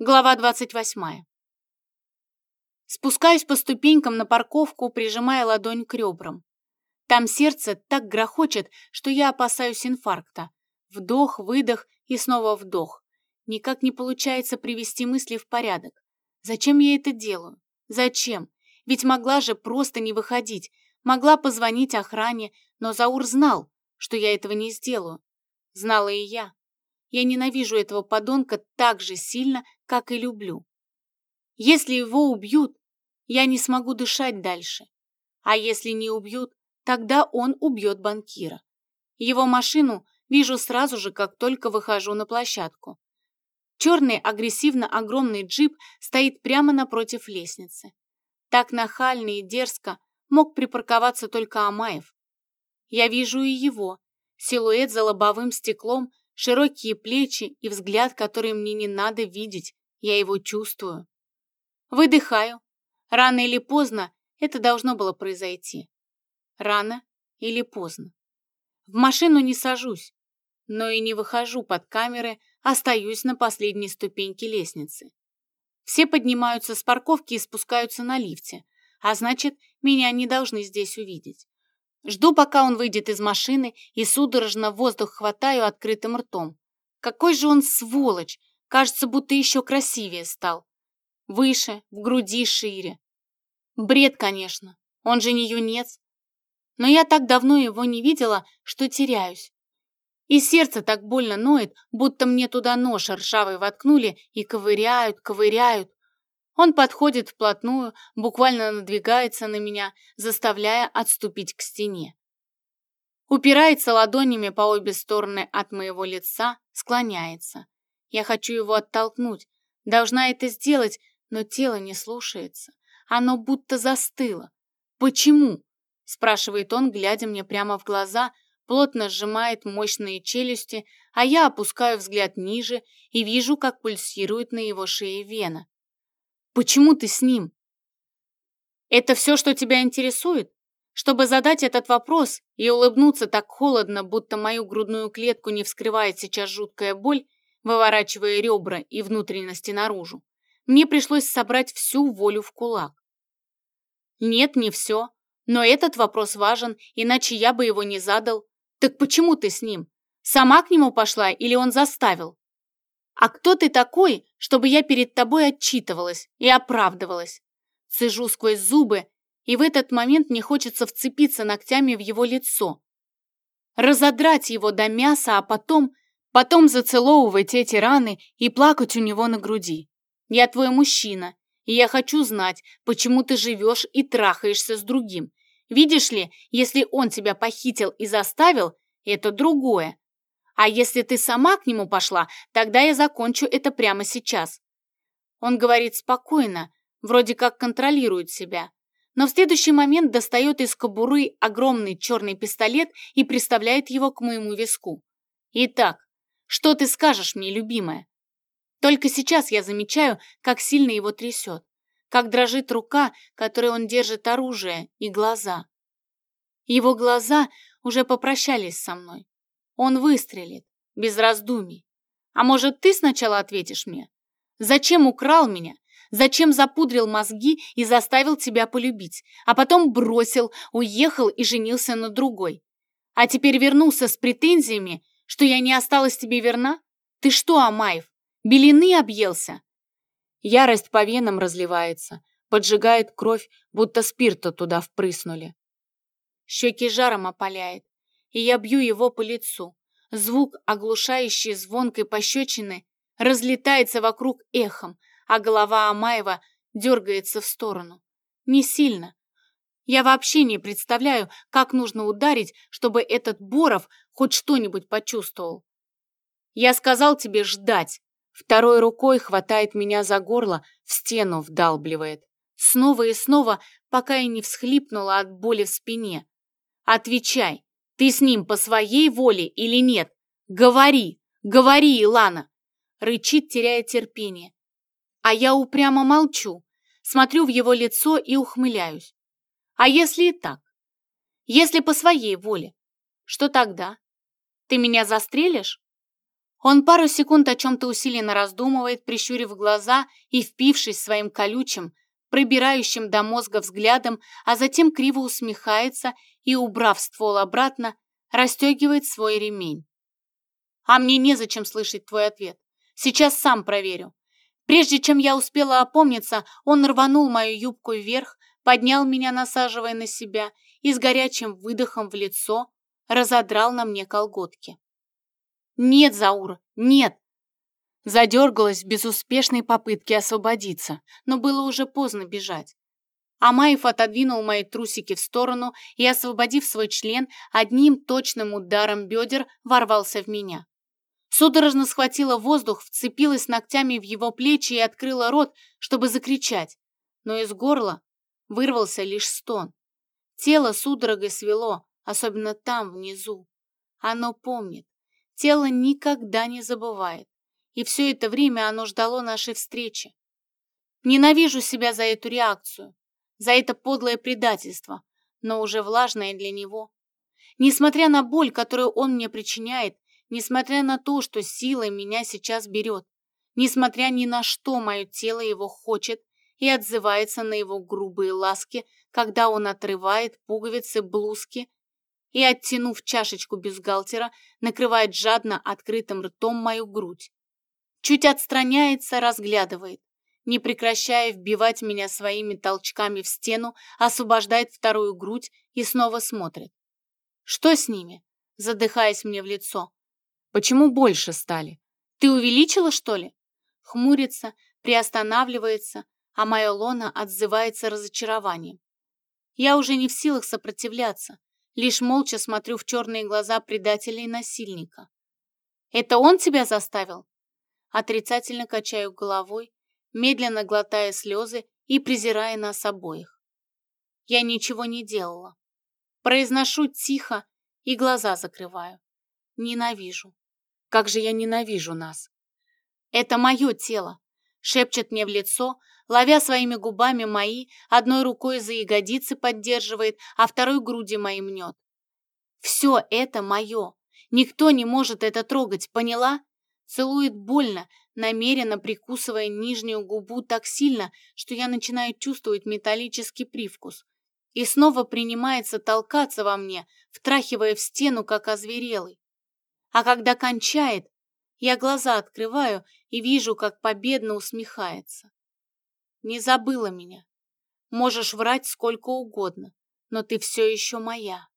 Глава 28. Спускаюсь по ступенькам на парковку, прижимая ладонь к ребрам. Там сердце так грохочет, что я опасаюсь инфаркта. Вдох, выдох и снова вдох. Никак не получается привести мысли в порядок. Зачем я это делаю? Зачем? Ведь могла же просто не выходить. Могла позвонить охране, но Заур знал, что я этого не сделаю. Знала и я. Я ненавижу этого подонка так же сильно, как и люблю. Если его убьют, я не смогу дышать дальше. А если не убьют, тогда он убьет банкира. Его машину вижу сразу же, как только выхожу на площадку. Черный агрессивно огромный джип стоит прямо напротив лестницы. Так нахально и дерзко мог припарковаться только Амаев. Я вижу и его, силуэт за лобовым стеклом широкие плечи и взгляд, который мне не надо видеть, я его чувствую. Выдыхаю. Рано или поздно это должно было произойти. Рано или поздно. В машину не сажусь, но и не выхожу под камеры, остаюсь на последней ступеньке лестницы. Все поднимаются с парковки и спускаются на лифте, а значит, меня не должны здесь увидеть. Жду, пока он выйдет из машины, и судорожно воздух хватаю открытым ртом. Какой же он сволочь! Кажется, будто еще красивее стал. Выше, в груди шире. Бред, конечно. Он же не юнец. Но я так давно его не видела, что теряюсь. И сердце так больно ноет, будто мне туда нож ржавый воткнули и ковыряют, ковыряют. Он подходит вплотную, буквально надвигается на меня, заставляя отступить к стене. Упирается ладонями по обе стороны от моего лица, склоняется. Я хочу его оттолкнуть, должна это сделать, но тело не слушается. Оно будто застыло. «Почему?» – спрашивает он, глядя мне прямо в глаза, плотно сжимает мощные челюсти, а я опускаю взгляд ниже и вижу, как пульсирует на его шее вена. Почему ты с ним? Это все, что тебя интересует? Чтобы задать этот вопрос и улыбнуться так холодно, будто мою грудную клетку не вскрывает сейчас жуткая боль, выворачивая ребра и внутренности наружу, мне пришлось собрать всю волю в кулак. Нет, не все. Но этот вопрос важен, иначе я бы его не задал. Так почему ты с ним? Сама к нему пошла или он заставил? А кто ты такой, чтобы я перед тобой отчитывалась и оправдывалась? Цежу сквозь зубы, и в этот момент мне хочется вцепиться ногтями в его лицо. Разодрать его до мяса, а потом, потом зацеловывать эти раны и плакать у него на груди. Я твой мужчина, и я хочу знать, почему ты живешь и трахаешься с другим. Видишь ли, если он тебя похитил и заставил, это другое. А если ты сама к нему пошла, тогда я закончу это прямо сейчас. Он говорит спокойно, вроде как контролирует себя. Но в следующий момент достает из кобуры огромный черный пистолет и приставляет его к моему виску. Итак, что ты скажешь мне, любимая? Только сейчас я замечаю, как сильно его трясет, как дрожит рука, которой он держит оружие, и глаза. Его глаза уже попрощались со мной. Он выстрелит, без раздумий. А может, ты сначала ответишь мне? Зачем украл меня? Зачем запудрил мозги и заставил тебя полюбить, а потом бросил, уехал и женился на другой? А теперь вернулся с претензиями, что я не осталась тебе верна? Ты что, Амаев, белины объелся? Ярость по венам разливается, поджигает кровь, будто спирта туда впрыснули. Щеки жаром опаляет, и я бью его по лицу. Звук, оглушающий звонкой пощечины, разлетается вокруг эхом, а голова Амаева дергается в сторону. Не сильно. Я вообще не представляю, как нужно ударить, чтобы этот Боров хоть что-нибудь почувствовал. Я сказал тебе ждать. Второй рукой хватает меня за горло, в стену вдалбливает. Снова и снова, пока я не всхлипнула от боли в спине. Отвечай, ты с ним по своей воле или нет? Говори, говори, Илана!» Рычит, теряя терпение. А я упрямо молчу, смотрю в его лицо и ухмыляюсь. А если и так? Если по своей воле? Что тогда? Ты меня застрелишь? Он пару секунд о чем-то усиленно раздумывает, прищурив глаза и впившись своим колючим, пробирающим до мозга взглядом, а затем криво усмехается и, убрав ствол обратно, расстегивает свой ремень. А мне незачем слышать твой ответ. Сейчас сам проверю. Прежде чем я успела опомниться, он рванул мою юбку вверх, поднял меня, насаживая на себя, и с горячим выдохом в лицо разодрал на мне колготки. «Нет, Заур, нет!» Задергалась в безуспешной попытке освободиться, но было уже поздно бежать. Амаев отодвинул мои трусики в сторону и, освободив свой член, одним точным ударом бедер ворвался в меня. Судорожно схватила воздух, вцепилась ногтями в его плечи и открыла рот, чтобы закричать, но из горла вырвался лишь стон. Тело судорогой свело, особенно там, внизу. Оно помнит, Тело никогда не забывает, и все это время оно ждало нашей встречи. Ненавижу себя за эту реакцию, за это подлое предательство, но уже влажное для него. Несмотря на боль, которую он мне причиняет, несмотря на то, что силой меня сейчас берет, несмотря ни на что мое тело его хочет и отзывается на его грубые ласки, когда он отрывает пуговицы блузки и, оттянув чашечку бюстгальтера, накрывает жадно открытым ртом мою грудь. Чуть отстраняется, разглядывает, не прекращая вбивать меня своими толчками в стену, освобождает вторую грудь и снова смотрит. Что с ними? Задыхаясь мне в лицо. Почему больше стали? Ты увеличила, что ли? Хмурится, приостанавливается, а моя лона отзывается разочарованием. Я уже не в силах сопротивляться, Лишь молча смотрю в черные глаза предателя и насильника. «Это он тебя заставил?» Отрицательно качаю головой, медленно глотая слезы и презирая нас обоих. Я ничего не делала. Произношу тихо и глаза закрываю. Ненавижу. Как же я ненавижу нас. Это мое тело, шепчет мне в лицо, ловя своими губами мои, одной рукой за ягодицы поддерживает, а второй груди мои мнет. Все это мое. Никто не может это трогать, поняла? Целует больно, намеренно прикусывая нижнюю губу так сильно, что я начинаю чувствовать металлический привкус. И снова принимается толкаться во мне, втрахивая в стену, как озверелый. А когда кончает, я глаза открываю и вижу, как победно усмехается. Не забыла меня. Можешь врать сколько угодно, но ты все еще моя.